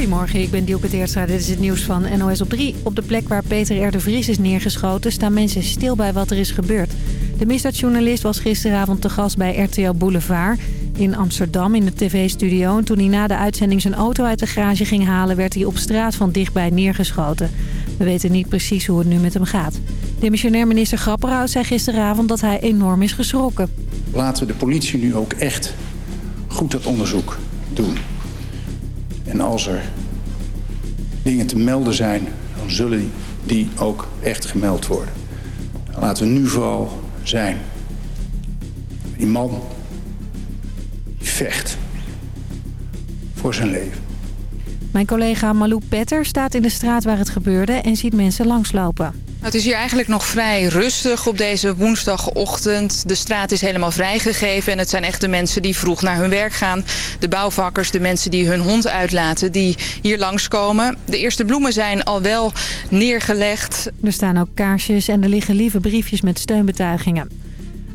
Goedemorgen, ik ben Dielke Teertstra. Dit is het nieuws van NOS op 3. Op de plek waar Peter R. de Vries is neergeschoten... staan mensen stil bij wat er is gebeurd. De misdaadjournalist was gisteravond te gast bij RTL Boulevard... in Amsterdam in de tv-studio. En toen hij na de uitzending zijn auto uit de garage ging halen... werd hij op straat van dichtbij neergeschoten. We weten niet precies hoe het nu met hem gaat. Demissionair minister Grapperhaus zei gisteravond dat hij enorm is geschrokken. Laten we de politie nu ook echt goed dat onderzoek doen. En als er dingen te melden zijn, dan zullen die ook echt gemeld worden. Laten we nu vooral zijn. Die man die vecht voor zijn leven. Mijn collega Malou Petter staat in de straat waar het gebeurde en ziet mensen langslopen. Het is hier eigenlijk nog vrij rustig op deze woensdagochtend. De straat is helemaal vrijgegeven en het zijn echt de mensen die vroeg naar hun werk gaan. De bouwvakkers, de mensen die hun hond uitlaten, die hier langskomen. De eerste bloemen zijn al wel neergelegd. Er staan ook kaarsjes en er liggen lieve briefjes met steunbetuigingen.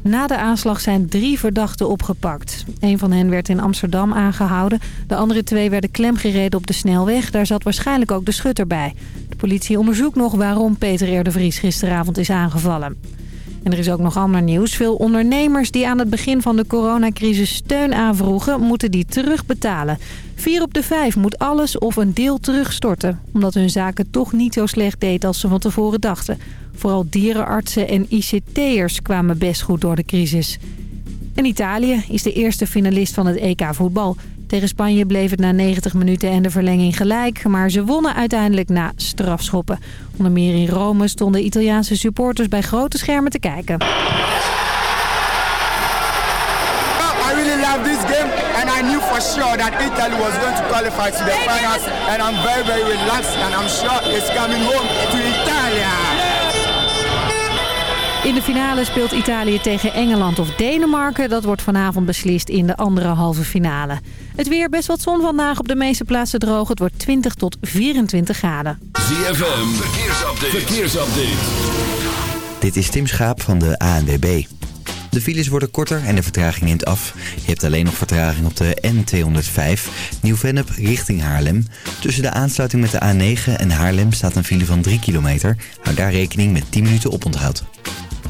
Na de aanslag zijn drie verdachten opgepakt. Een van hen werd in Amsterdam aangehouden. De andere twee werden klemgereden op de snelweg. Daar zat waarschijnlijk ook de schutter bij. De politie onderzoekt nog waarom Peter R. de Vries gisteravond is aangevallen. En er is ook nog ander nieuws. Veel ondernemers die aan het begin van de coronacrisis steun aanvroegen... moeten die terugbetalen. Vier op de vijf moet alles of een deel terugstorten. Omdat hun zaken toch niet zo slecht deed als ze van tevoren dachten. Vooral dierenartsen en ICT'ers kwamen best goed door de crisis. En Italië is de eerste finalist van het EK voetbal. Tegen Spanje bleef het na 90 minuten en de verlenging gelijk. Maar ze wonnen uiteindelijk na strafschoppen. Onder meer in Rome stonden Italiaanse supporters bij grote schermen te kijken. I really love this game and I knew for sure that Italy was going to qualify to the finals and I'm very very relaxed and I'm sure it's coming home to Italia. In de finale speelt Italië tegen Engeland of Denemarken. Dat wordt vanavond beslist in de andere halve finale. Het weer best wat zon vandaag op de meeste plaatsen droog. Het wordt 20 tot 24 graden. ZFM, verkeersupdate. verkeersupdate. Dit is Tim Schaap van de ANWB. De files worden korter en de vertraging neemt af. Je hebt alleen nog vertraging op de N205, Nieuw-Vennep richting Haarlem. Tussen de aansluiting met de A9 en Haarlem staat een file van 3 kilometer. Hou daar rekening met 10 minuten oponthoud.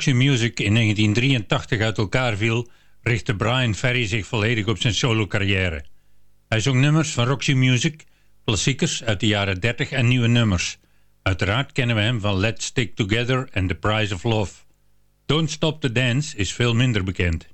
Roxy Music in 1983 uit elkaar viel... richtte Brian Ferry zich volledig op zijn solo-carrière. Hij zong nummers van Roxy Music, klassiekers uit de jaren 30 en nieuwe nummers. Uiteraard kennen we hem van Let's Stick Together en The Price of Love. Don't Stop the Dance is veel minder bekend.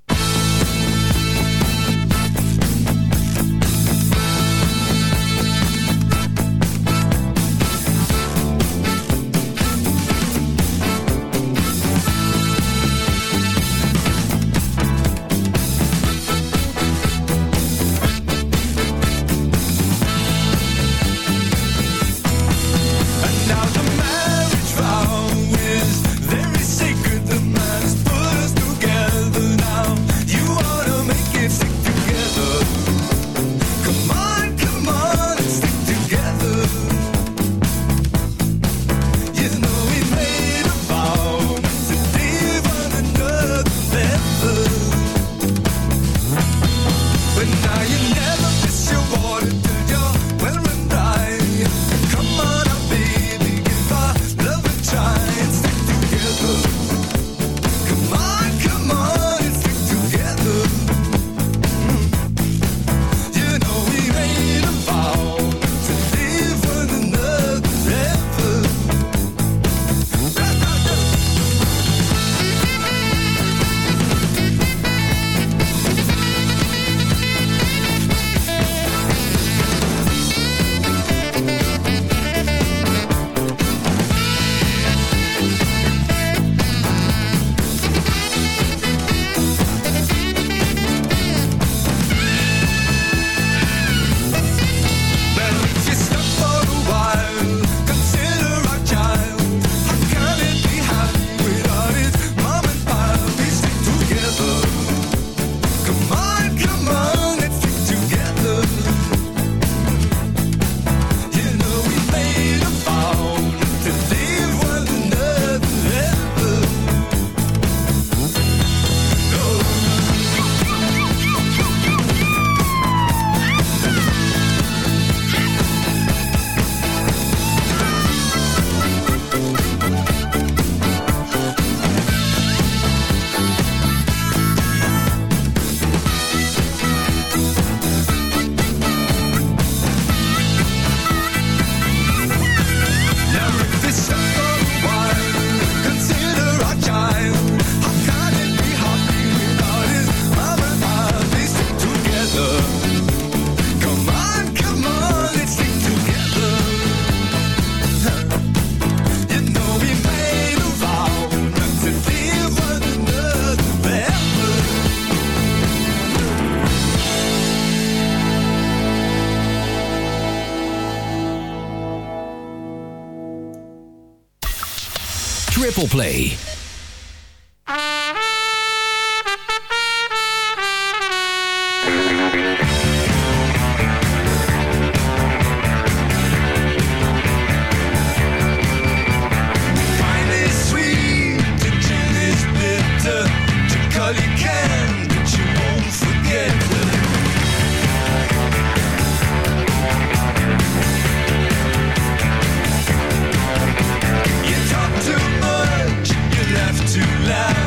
Play. to love.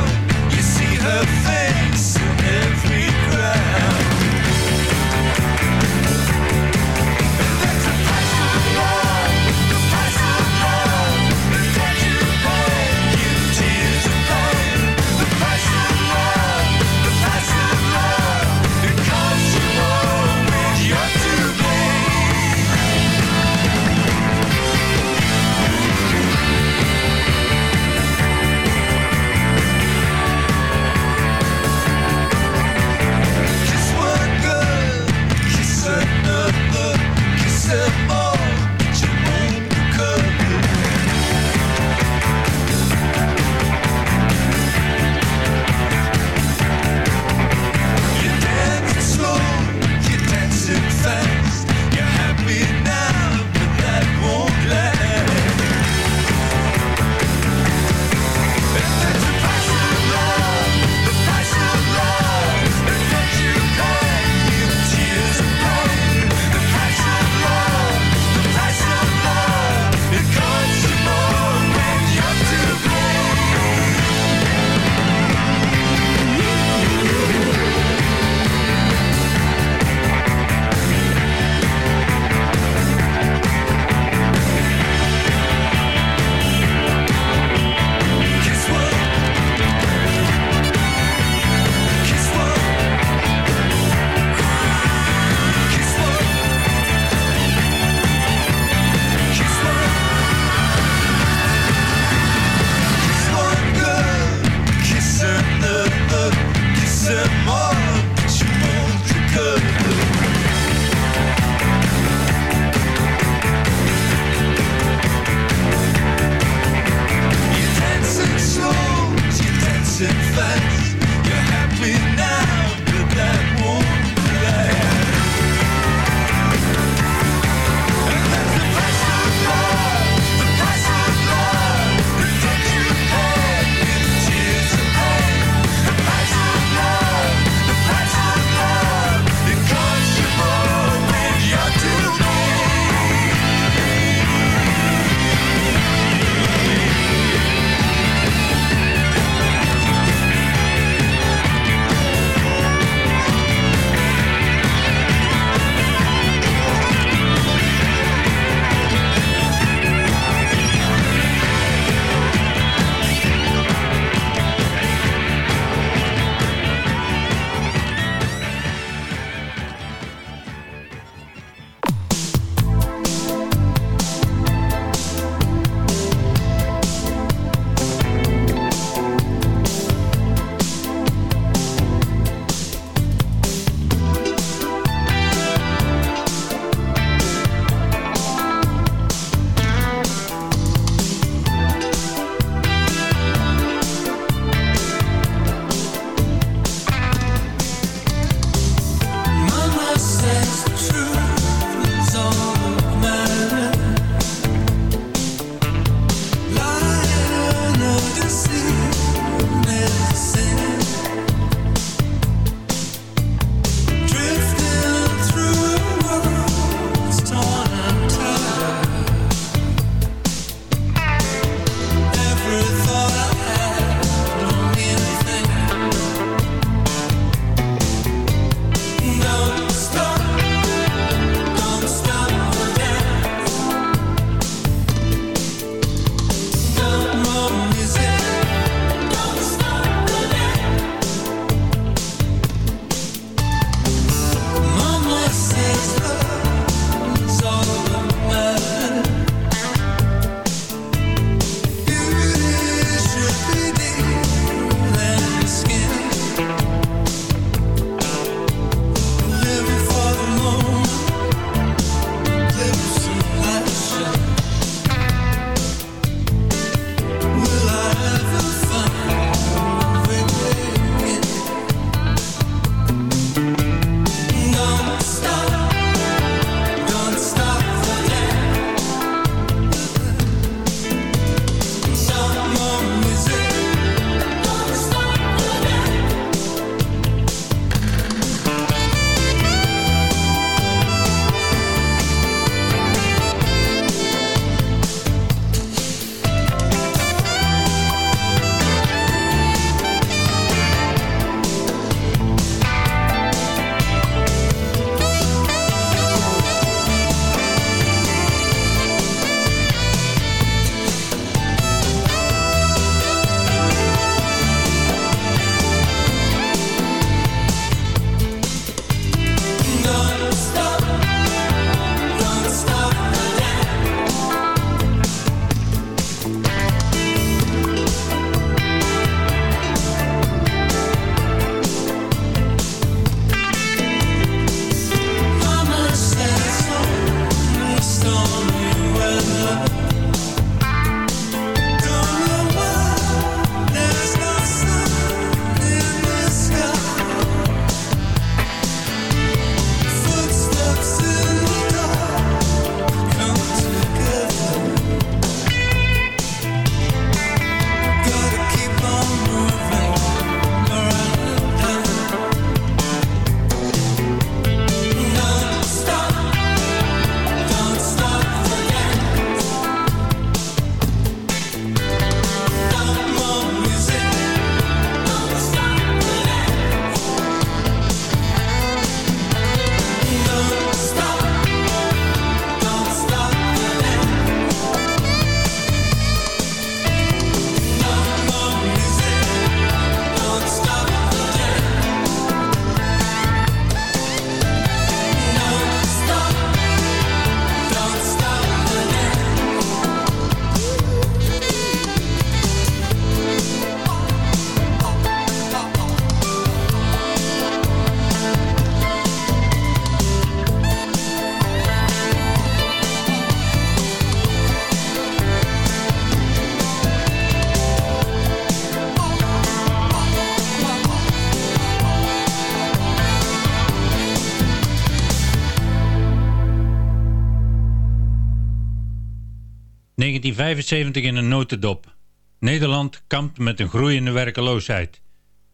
1975 in een notendop. Nederland kampt met een groeiende werkeloosheid.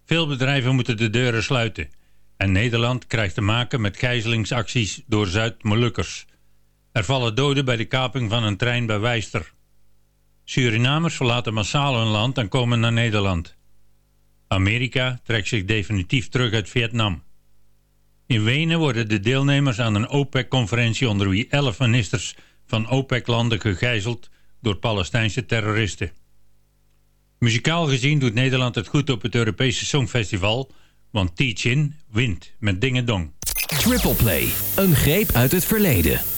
Veel bedrijven moeten de deuren sluiten. En Nederland krijgt te maken met gijzelingsacties door Zuid-Molukkers. Er vallen doden bij de kaping van een trein bij Wijster. Surinamers verlaten massaal hun land en komen naar Nederland. Amerika trekt zich definitief terug uit Vietnam. In Wenen worden de deelnemers aan een OPEC-conferentie onder wie 11 ministers van OPEC-landen gegijzeld door Palestijnse terroristen. Muzikaal gezien doet Nederland het goed op het Europese Songfestival, want Teach In wint met dingedong. Triple Play, een greep uit het verleden.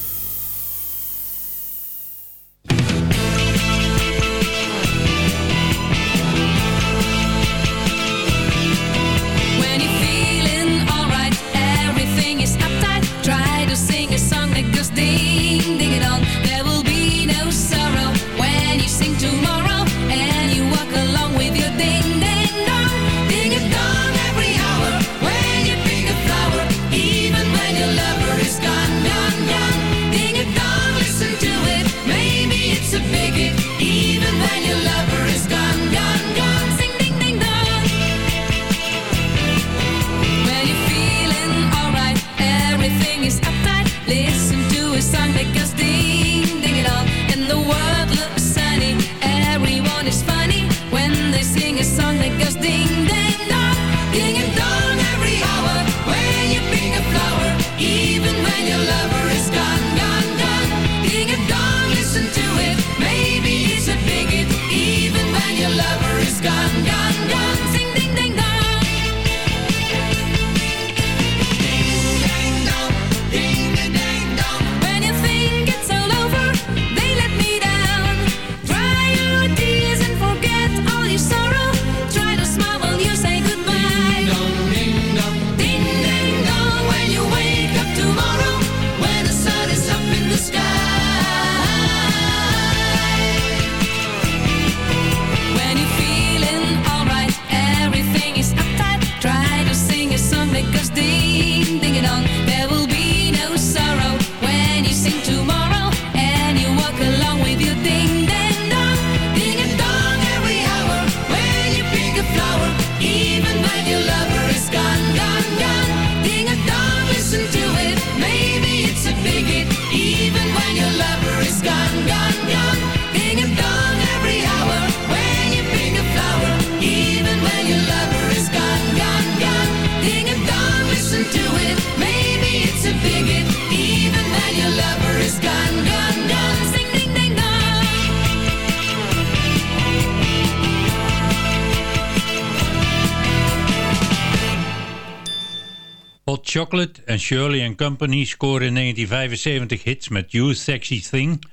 Shirley and Company scoren in 1975 hits met You Sexy Thing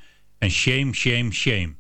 en Shame, Shame, Shame.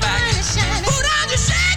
back. Put on your shades.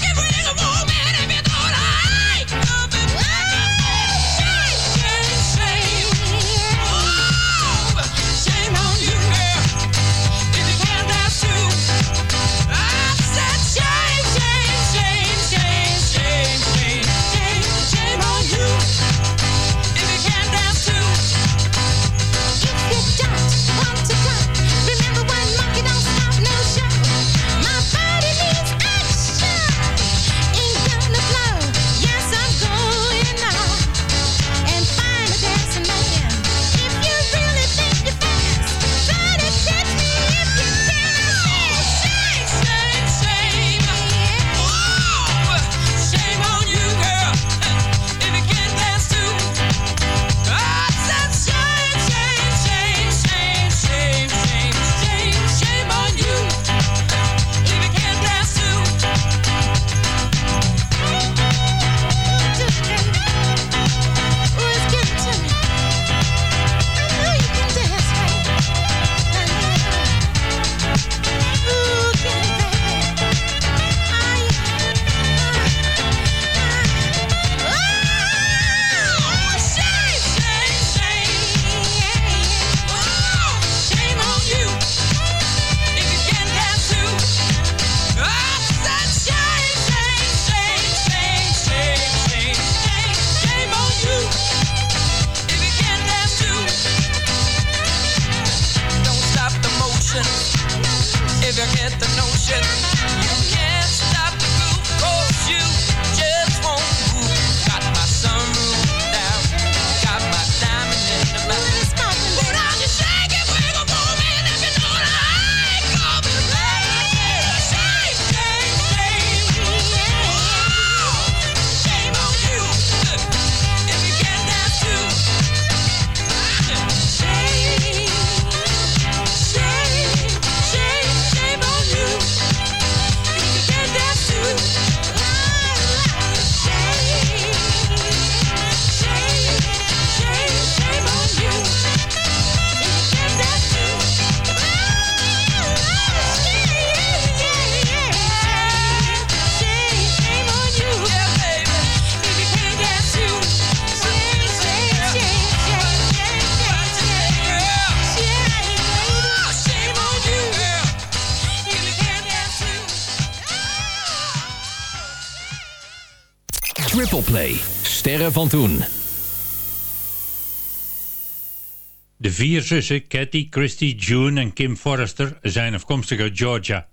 De vier zussen Cathy, Christy, June en Kim Forrester zijn afkomstig uit Georgia.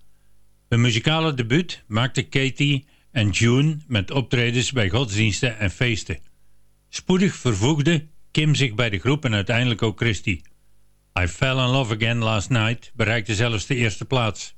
Hun muzikale debuut maakte Katie en June met optredens bij godsdiensten en feesten. Spoedig vervoegde Kim zich bij de groep en uiteindelijk ook Christy. I Fell in Love Again Last Night bereikte zelfs de eerste plaats.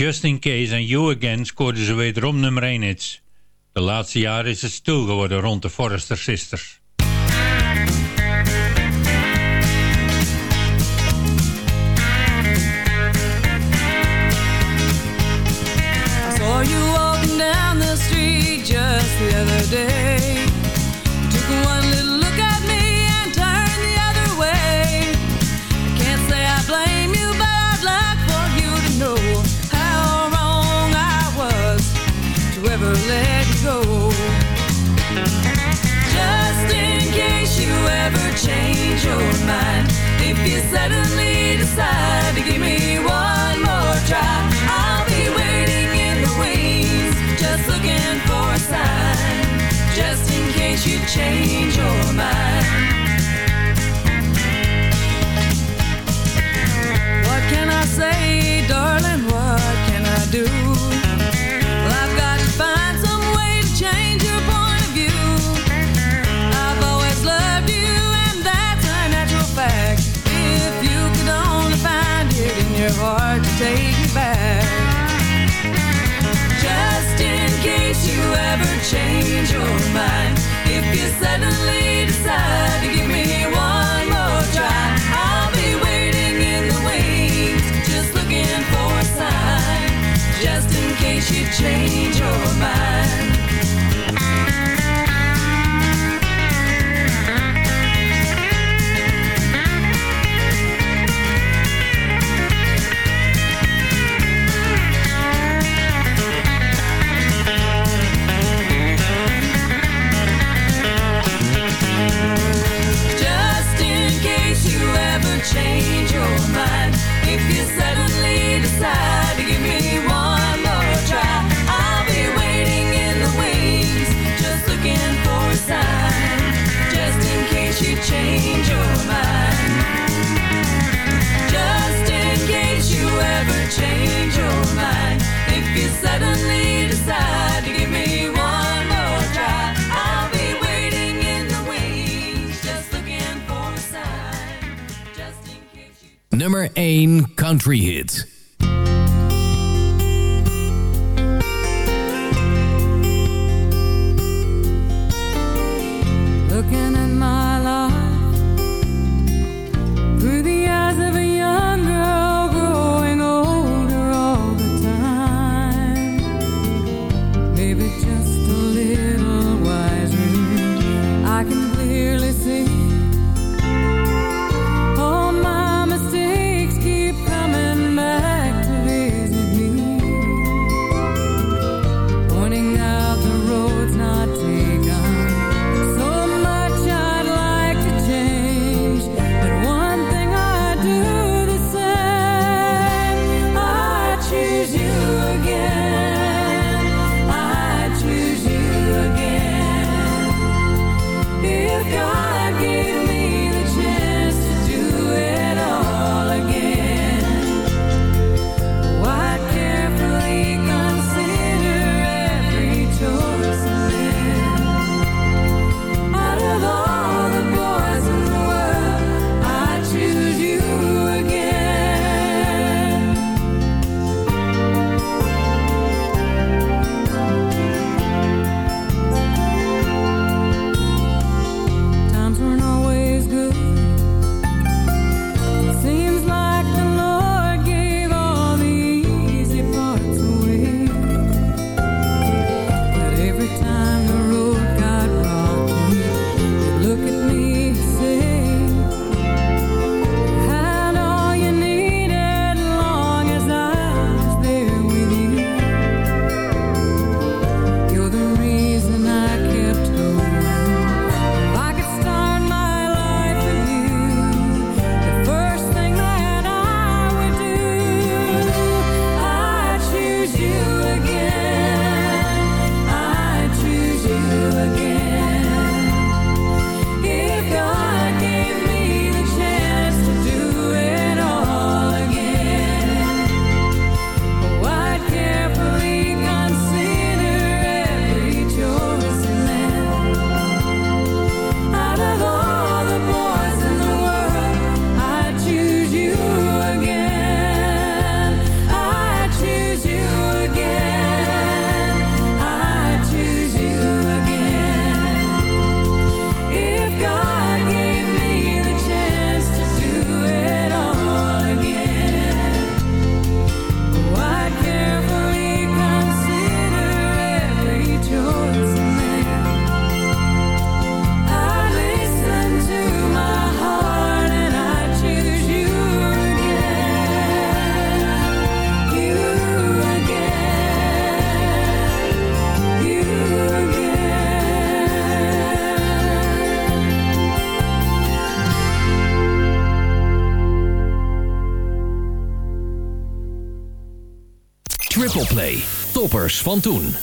Just In Case en You Again scoorden ze wederom nummer 1 hits. De laatste jaren is het stil geworden rond de Forrester Sisters. suddenly decide to give me one more try. I'll be waiting in the wings, just looking for a sign, just in case you change your mind. nummer 1 country hit. van toen.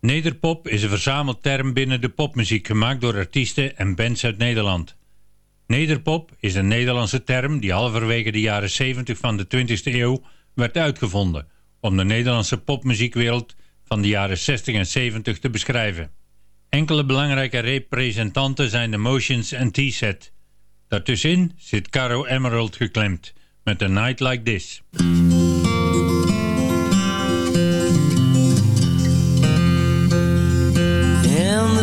Nederpop is een verzamelterm binnen de popmuziek gemaakt door artiesten en bands uit Nederland. Nederpop is een Nederlandse term die halverwege de jaren 70 van de 20e eeuw werd uitgevonden om de Nederlandse popmuziekwereld van de jaren 60 en 70 te beschrijven. Enkele belangrijke representanten zijn de Motions en T-Set. Daartussenin zit Caro Emerald geklemd met een Night Like This.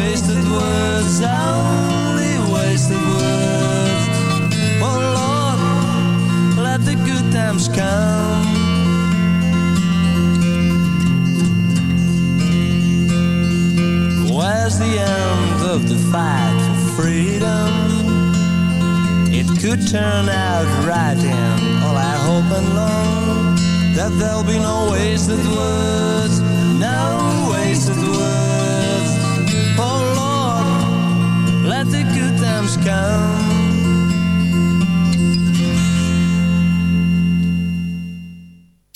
geweest, het was.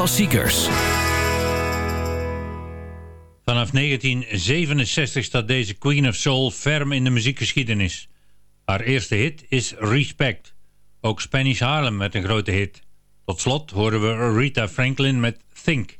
klassiekers. Vanaf 1967 staat deze Queen of Soul ferm in de muziekgeschiedenis. Haar eerste hit is Respect. Ook Spanish Harlem met een grote hit. Tot slot horen we Rita Franklin met Think.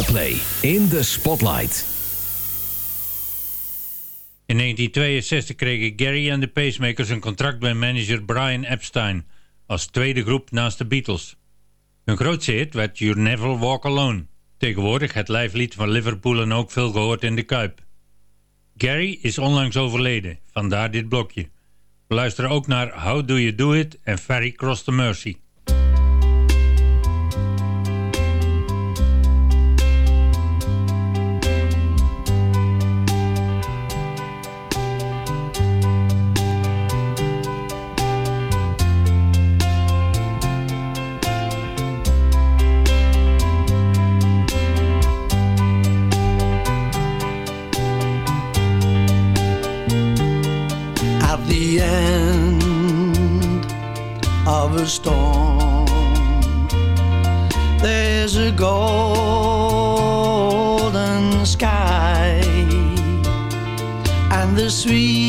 Play in the Spotlight. In 1962 kregen Gary en de Pacemakers een contract bij manager Brian Epstein als tweede groep naast de Beatles. Hun grootste hit werd You Never Walk Alone, tegenwoordig het lijflied van Liverpool en ook veel gehoord in de Kuip. Gary is onlangs overleden, vandaar dit blokje. We luisteren ook naar How Do You Do It en Ferry Cross the Mercy. golden sky and the sweet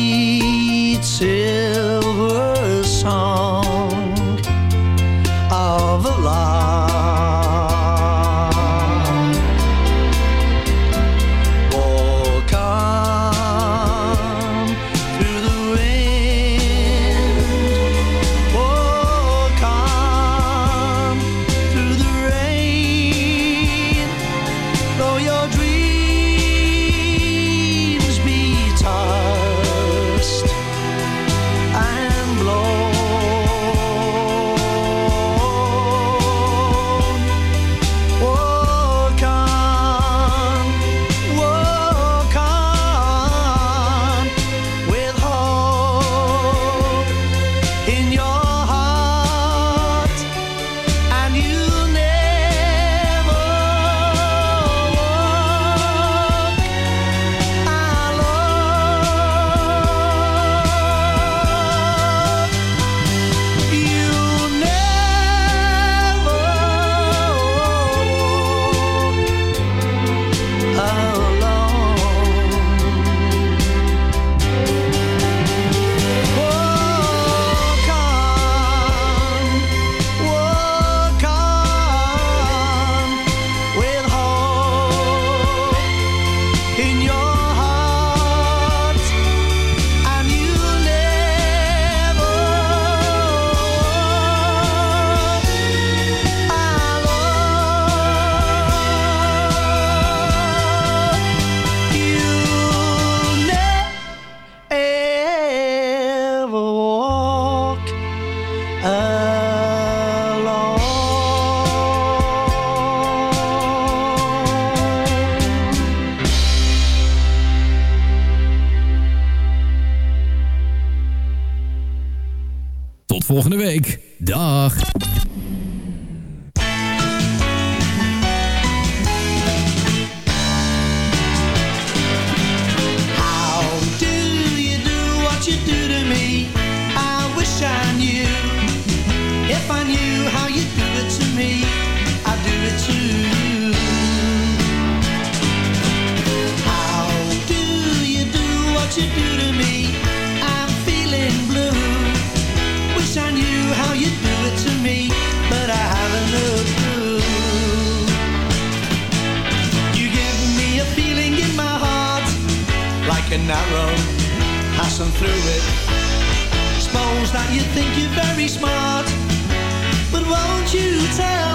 narrow, passing through it. Suppose that you think you're very smart, but won't you tell?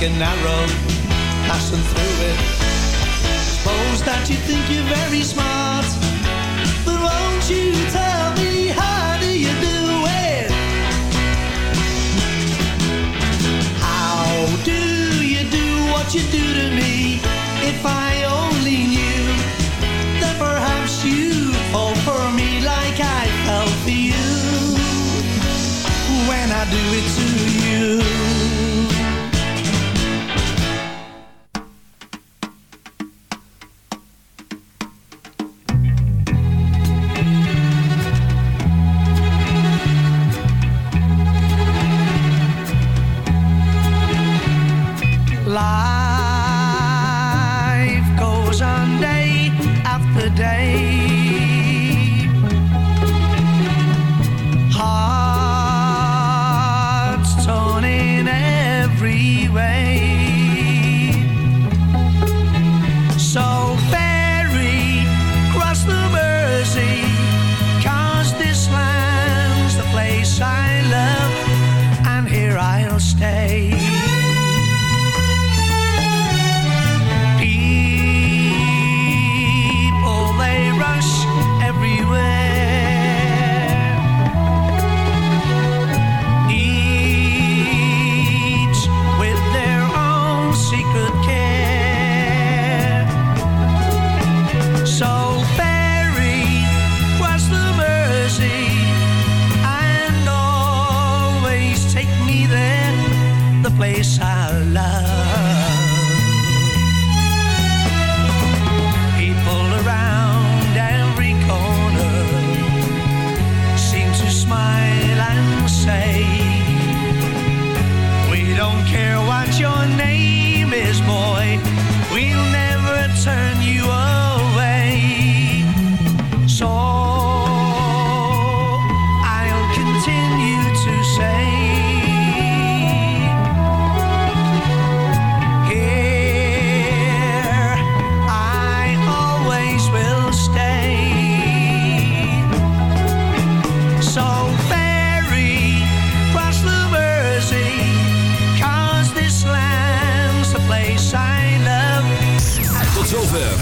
like an arrow passing through it. Suppose that you think you're very smart freeway.